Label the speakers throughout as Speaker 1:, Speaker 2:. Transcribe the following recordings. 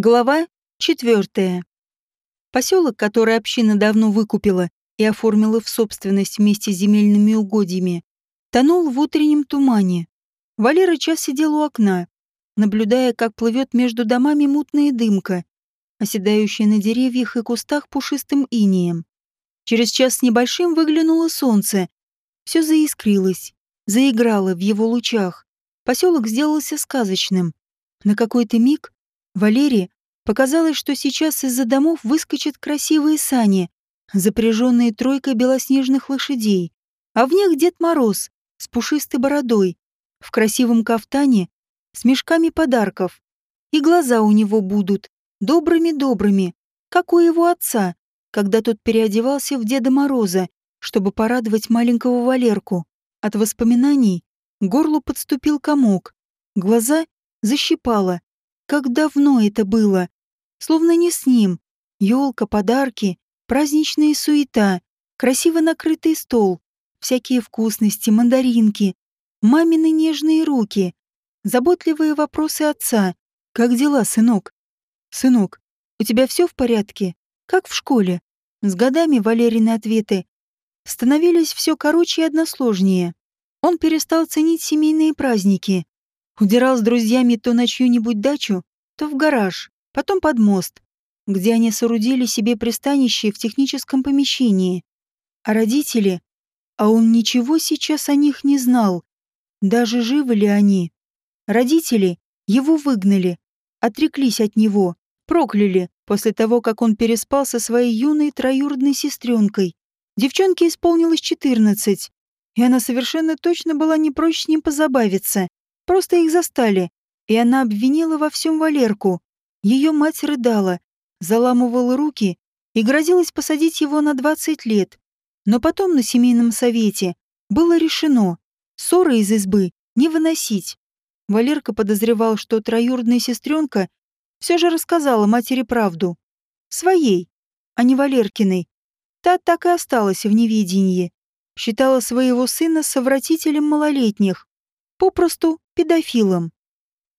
Speaker 1: Глава четвертая. Поселок, который община давно выкупила и оформила в собственность вместе с земельными угодьями, тонул в утреннем тумане. Валера час сидел у окна, наблюдая, как плывет между домами мутная дымка, оседающая на деревьях и кустах пушистым инеем. Через час с небольшим выглянуло солнце. Все заискрилось, заиграло в его лучах. Поселок сделался сказочным. На какой-то миг Валерии показалось, что сейчас из-за домов выскочат красивые сани, запряженные тройкой белоснежных лошадей, а в них Дед Мороз с пушистой бородой, в красивом кафтане, с мешками подарков. И глаза у него будут добрыми-добрыми, как у его отца, когда тот переодевался в Деда Мороза, чтобы порадовать маленького Валерку. От воспоминаний горлу подступил комок, глаза защипало, как давно это было. Словно не с ним. Ёлка, подарки, праздничная суета, красиво накрытый стол, всякие вкусности, мандаринки, мамины нежные руки, заботливые вопросы отца. «Как дела, сынок?» «Сынок, у тебя все в порядке? Как в школе?» С годами Валерины ответы становились все короче и односложнее. Он перестал ценить семейные праздники, Удирал с друзьями то на чью-нибудь дачу, то в гараж, потом под мост, где они соорудили себе пристанище в техническом помещении. А родители... А он ничего сейчас о них не знал. Даже живы ли они? Родители его выгнали, отреклись от него, прокляли после того, как он переспал со своей юной троюродной сестренкой. Девчонке исполнилось 14, и она совершенно точно была не прочь с ним позабавиться. Просто их застали, и она обвинила во всем Валерку. Ее мать рыдала, заламывала руки и грозилась посадить его на 20 лет. Но потом на семейном совете было решено ссоры из избы не выносить. Валерка подозревал, что троюродная сестренка все же рассказала матери правду. Своей, а не Валеркиной. Та так и осталась в неведении. Считала своего сына совратителем малолетних. Попросту педофилом.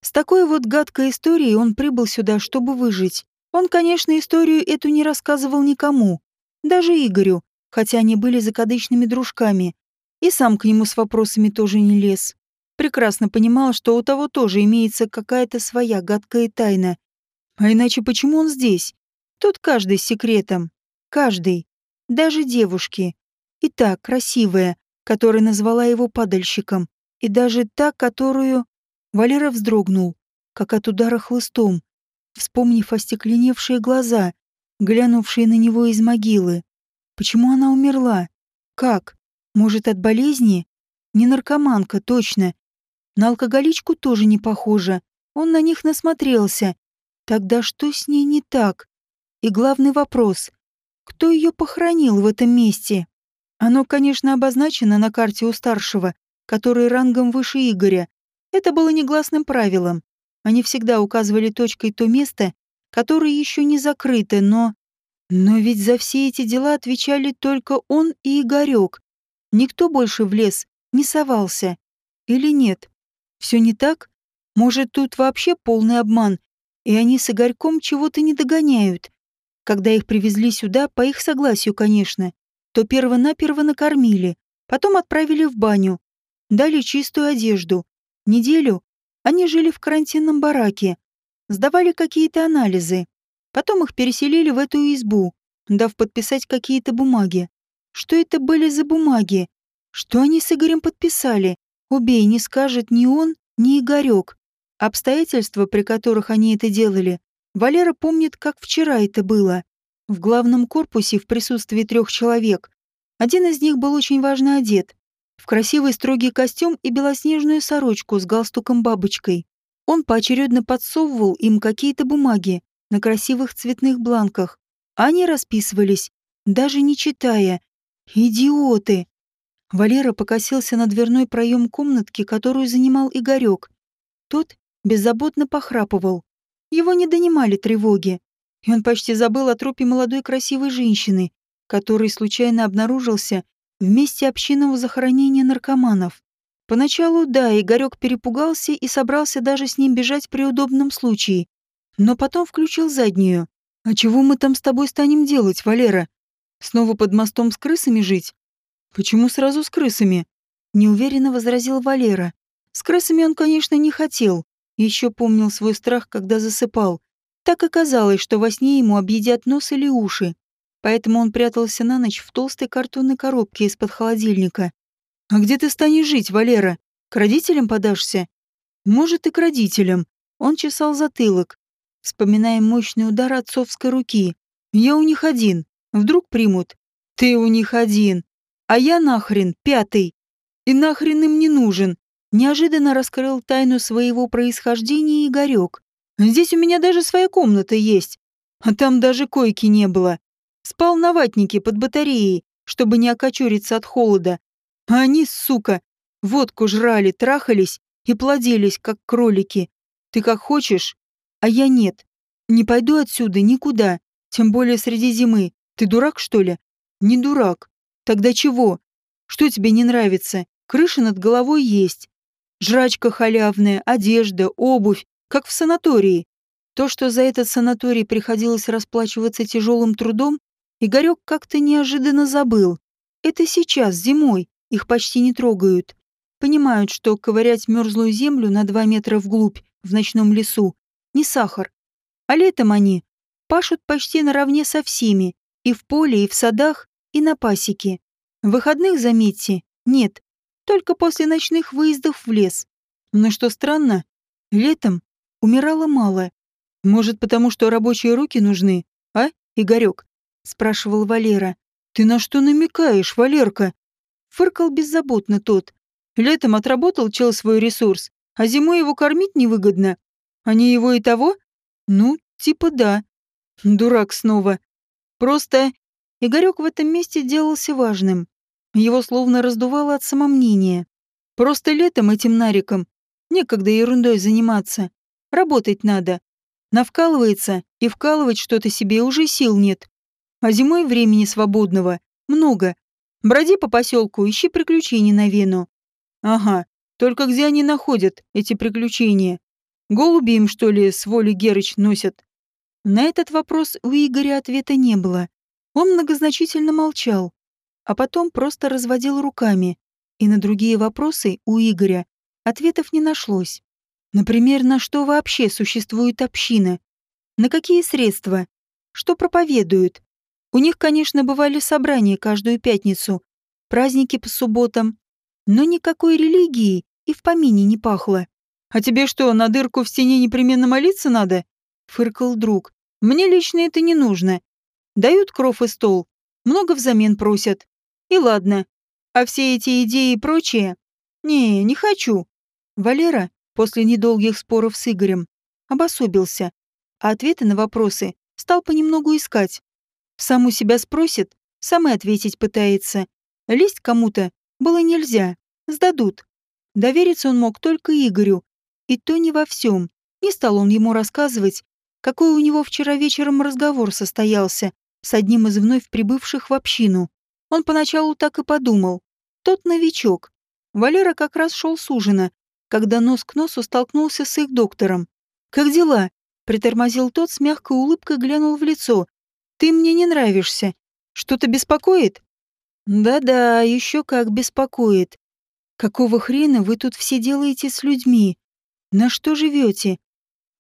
Speaker 1: С такой вот гадкой историей он прибыл сюда, чтобы выжить. Он, конечно, историю эту не рассказывал никому, даже Игорю, хотя они были закадычными дружками, и сам к нему с вопросами тоже не лез. Прекрасно понимал, что у того тоже имеется какая-то своя гадкая тайна. А иначе почему он здесь? Тут каждый с секретом. Каждый. Даже девушки. И та, красивая, которая назвала его падальщиком. И даже та, которую... Валера вздрогнул, как от удара хлыстом, вспомнив остекленевшие глаза, глянувшие на него из могилы. Почему она умерла? Как? Может, от болезни? Не наркоманка, точно. На алкоголичку тоже не похожа. Он на них насмотрелся. Тогда что с ней не так? И главный вопрос. Кто ее похоронил в этом месте? Оно, конечно, обозначено на карте у старшего, который рангом выше Игоря. Это было негласным правилом. Они всегда указывали точкой то место, которое еще не закрыто, но... Но ведь за все эти дела отвечали только он и Игорек. Никто больше в лес не совался. Или нет? Все не так? Может, тут вообще полный обман, и они с Игорьком чего-то не догоняют. Когда их привезли сюда, по их согласию, конечно, то перво-наперво накормили, потом отправили в баню, дали чистую одежду. Неделю они жили в карантинном бараке, сдавали какие-то анализы. Потом их переселили в эту избу, дав подписать какие-то бумаги. Что это были за бумаги? Что они с Игорем подписали? Убей, не скажет ни он, ни Игорек. Обстоятельства, при которых они это делали, Валера помнит, как вчера это было. В главном корпусе в присутствии трех человек. Один из них был очень важно одет в красивый строгий костюм и белоснежную сорочку с галстуком-бабочкой. Он поочередно подсовывал им какие-то бумаги на красивых цветных бланках. Они расписывались, даже не читая. Идиоты! Валера покосился на дверной проем комнатки, которую занимал Игорек. Тот беззаботно похрапывал. Его не донимали тревоги, и он почти забыл о трупе молодой красивой женщины, который случайно обнаружился в месте общинного захоронения наркоманов. Поначалу, да, Игорек перепугался и собрался даже с ним бежать при удобном случае. но потом включил заднюю. «А чего мы там с тобой станем делать, Валера? Снова под мостом с крысами жить?» «Почему сразу с крысами?» Неуверенно возразил Валера. С крысами он, конечно, не хотел. Еще помнил свой страх, когда засыпал. Так оказалось, что во сне ему объедят нос или уши. Поэтому он прятался на ночь в толстой картонной коробке из-под холодильника. «А где ты станешь жить, Валера? К родителям подашься?» «Может, и к родителям». Он чесал затылок, вспоминая мощный удар отцовской руки. «Я у них один. Вдруг примут?» «Ты у них один. А я нахрен пятый. И нахрен им не нужен». Неожиданно раскрыл тайну своего происхождения Игорек. «Здесь у меня даже своя комната есть. А там даже койки не было. Спал на ватнике под батареей, чтобы не окочуриться от холода. А они, сука, водку жрали, трахались и плодились, как кролики. Ты как хочешь, а я нет. Не пойду отсюда никуда, тем более среди зимы. Ты дурак, что ли? Не дурак. Тогда чего? Что тебе не нравится? Крыша над головой есть. Жрачка халявная, одежда, обувь, как в санатории. То, что за этот санаторий приходилось расплачиваться тяжелым трудом, Игорек как-то неожиданно забыл. Это сейчас, зимой, их почти не трогают. Понимают, что ковырять мерзлую землю на два метра вглубь в ночном лесу не сахар. А летом они пашут почти наравне со всеми, и в поле, и в садах, и на пасеке. Выходных, заметьте, нет, только после ночных выездов в лес. Но что странно, летом умирало мало. Может, потому что рабочие руки нужны, а, Игорек? Спрашивал Валера. Ты на что намекаешь, Валерка? Фыркал беззаботно тот. Летом отработал чел свой ресурс, а зимой его кормить невыгодно. Они его и того? Ну, типа да. Дурак снова. Просто Игорек в этом месте делался важным. Его словно раздувало от самомнения. Просто летом этим нариком некогда ерундой заниматься. Работать надо. Навкалывается, и вкалывать что-то себе уже сил нет. А зимой времени свободного много. Броди по поселку, ищи приключений на Вену. Ага, только где они находят, эти приключения? Голуби им, что ли, с воли Герыч носят? На этот вопрос у Игоря ответа не было. Он многозначительно молчал, а потом просто разводил руками. И на другие вопросы у Игоря ответов не нашлось. Например, на что вообще существует община? На какие средства? Что проповедуют? У них, конечно, бывали собрания каждую пятницу, праздники по субботам, но никакой религии и в помине не пахло. «А тебе что, на дырку в стене непременно молиться надо?» — фыркал друг. «Мне лично это не нужно. Дают кров и стол, много взамен просят. И ладно. А все эти идеи и прочее? Не, не хочу». Валера, после недолгих споров с Игорем, обособился, а ответы на вопросы стал понемногу искать. Сам у себя спросит, сам и ответить пытается. Лезть кому-то было нельзя, сдадут. Довериться он мог только Игорю, и то не во всем. Не стал он ему рассказывать, какой у него вчера вечером разговор состоялся с одним из вновь прибывших в общину. Он поначалу так и подумал. Тот новичок. Валера как раз шел с ужина, когда нос к носу столкнулся с их доктором. «Как дела?» — притормозил тот с мягкой улыбкой глянул в лицо, ты мне не нравишься. Что-то беспокоит? Да-да, еще как беспокоит. Какого хрена вы тут все делаете с людьми? На что живете?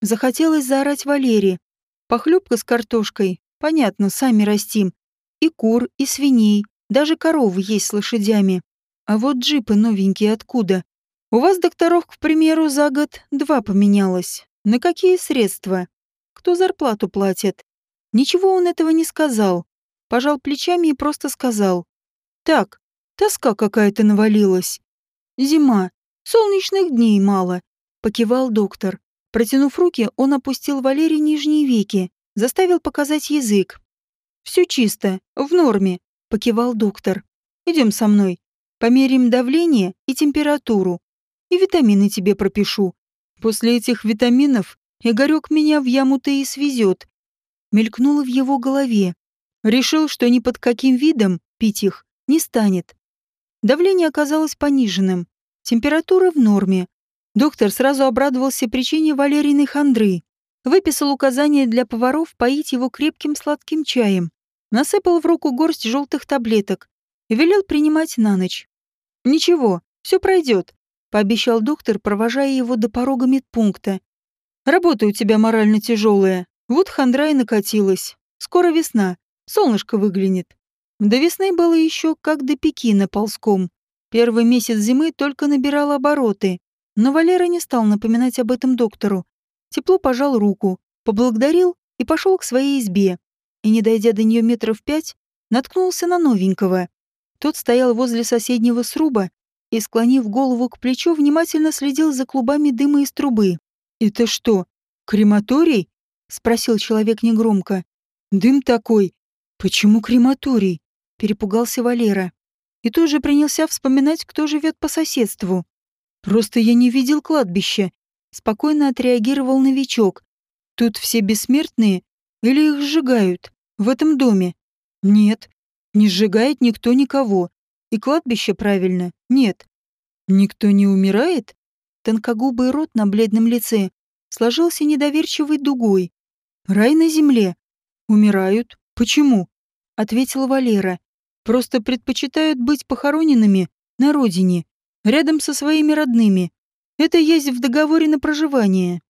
Speaker 1: Захотелось заорать Валере. Похлебка с картошкой. Понятно, сами растим. И кур, и свиней. Даже коровы есть с лошадями. А вот джипы новенькие откуда? У вас докторов, к примеру, за год два поменялось. На какие средства? Кто зарплату платит? Ничего он этого не сказал. Пожал плечами и просто сказал. «Так, тоска какая-то навалилась. Зима, солнечных дней мало», — покивал доктор. Протянув руки, он опустил Валерий нижние веки, заставил показать язык. «Все чисто, в норме», — покивал доктор. «Идем со мной. Померим давление и температуру. И витамины тебе пропишу. После этих витаминов Игорек меня в яму-то и свезет мелькнуло в его голове. Решил, что ни под каким видом пить их не станет. Давление оказалось пониженным, температура в норме. Доктор сразу обрадовался причине Валериной хандры. Выписал указание для поваров поить его крепким сладким чаем. Насыпал в руку горсть желтых таблеток и велел принимать на ночь. «Ничего, все пройдет», — пообещал доктор, провожая его до порога медпункта. «Работа у тебя морально тяжелая. Вот хандра и накатилась. Скоро весна. Солнышко выглянет. До весны было еще как до Пекина ползком. Первый месяц зимы только набирал обороты. Но Валера не стал напоминать об этом доктору. Тепло пожал руку, поблагодарил и пошел к своей избе. И, не дойдя до нее метров пять, наткнулся на новенького. Тот стоял возле соседнего сруба и, склонив голову к плечу, внимательно следил за клубами дыма из трубы. «Это что, крематорий?» — спросил человек негромко. «Дым такой. Почему крематорий?» — перепугался Валера. И тут же принялся вспоминать, кто живет по соседству. «Просто я не видел кладбища», — спокойно отреагировал новичок. «Тут все бессмертные или их сжигают? В этом доме?» «Нет, не сжигает никто никого. И кладбище правильно, нет. Никто не умирает?» Тонкогубый рот на бледном лице сложился недоверчивой дугой. «Рай на земле. Умирают. Почему?» — ответила Валера. «Просто предпочитают быть похороненными на родине, рядом со своими родными. Это есть в договоре на проживание».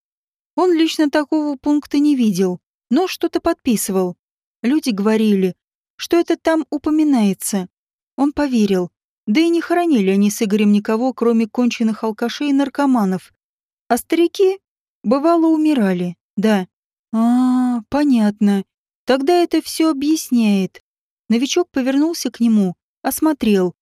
Speaker 1: Он лично такого пункта не видел, но что-то подписывал. Люди говорили, что это там упоминается. Он поверил. Да и не хоронили они с Игорем никого, кроме конченых алкашей и наркоманов. А старики, бывало, умирали, да. А, понятно. Тогда это все объясняет. Новичок повернулся к нему, осмотрел.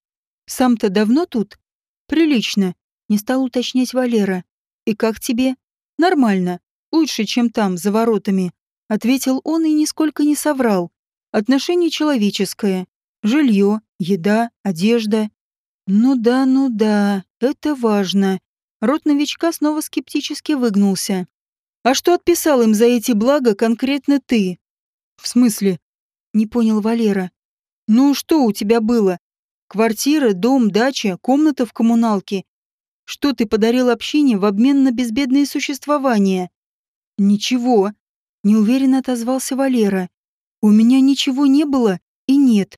Speaker 1: Сам-то давно тут? Прилично. Не стал уточнять Валера. И как тебе? Нормально. Лучше, чем там, за воротами. Ответил он и нисколько не соврал. Отношение человеческое. Жилье, еда, одежда. Ну да, ну да, это важно. Рот новичка снова скептически выгнулся. А что отписал им за эти блага конкретно ты? В смысле? Не понял Валера. Ну что у тебя было? Квартира, дом, дача, комната в коммуналке. Что ты подарил общине в обмен на безбедное существование? Ничего. Неуверенно отозвался Валера. У меня ничего не было и нет.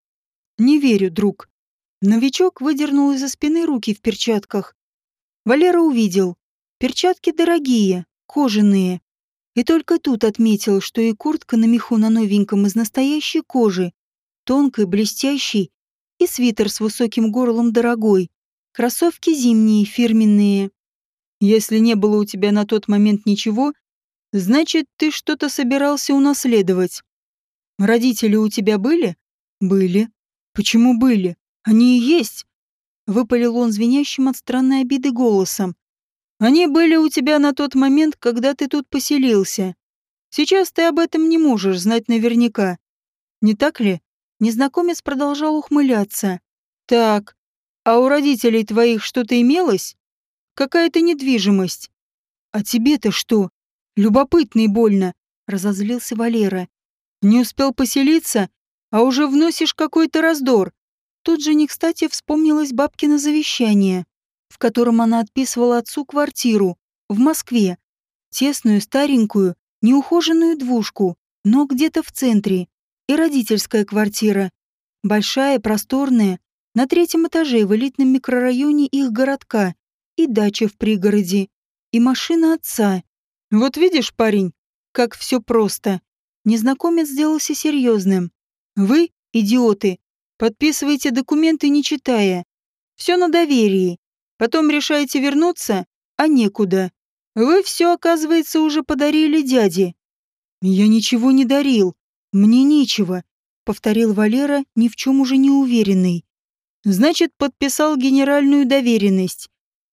Speaker 1: Не верю, друг. Новичок выдернул из-за спины руки в перчатках. Валера увидел. Перчатки дорогие, кожаные. И только тут отметил, что и куртка на меху на новеньком из настоящей кожи, тонкой, блестящей, и свитер с высоким горлом дорогой. Кроссовки зимние, фирменные. Если не было у тебя на тот момент ничего, значит, ты что-то собирался унаследовать. Родители у тебя были? Были. Почему были? Они и есть. Выпалил он звенящим от странной обиды голосом. Они были у тебя на тот момент, когда ты тут поселился. Сейчас ты об этом не можешь знать наверняка. Не так ли? Незнакомец продолжал ухмыляться. Так, а у родителей твоих что-то имелось? Какая-то недвижимость. А тебе-то что? Любопытно и больно, разозлился Валера. Не успел поселиться, а уже вносишь какой-то раздор. Тут же не кстати вспомнилось бабкино завещание, в котором она отписывала отцу квартиру в Москве. Тесную, старенькую, неухоженную двушку, но где-то в центре. И родительская квартира. Большая, просторная, на третьем этаже в элитном микрорайоне их городка. И дача в пригороде. И машина отца. Вот видишь, парень, как все просто. Незнакомец сделался серьезным. Вы, идиоты, подписываете документы не читая. Все на доверии. Потом решаете вернуться, а некуда. Вы все, оказывается, уже подарили дяде. Я ничего не дарил. Мне нечего, повторил Валера, ни в чем уже не уверенный. Значит, подписал генеральную доверенность.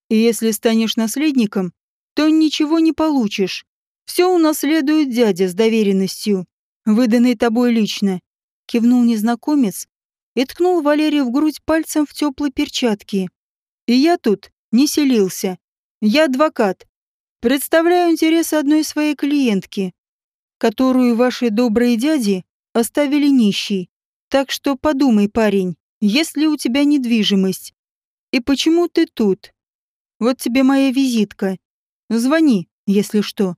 Speaker 1: И если станешь наследником, то ничего не получишь. Все унаследует дядя с доверенностью, выданной тобой лично. Кивнул незнакомец и ткнул Валерию в грудь пальцем в теплой перчатке. И я тут не селился. Я адвокат. Представляю интересы одной своей клиентки, которую ваши добрые дяди оставили нищей. Так что подумай, парень, есть ли у тебя недвижимость? И почему ты тут? Вот тебе моя визитка. Звони, если что.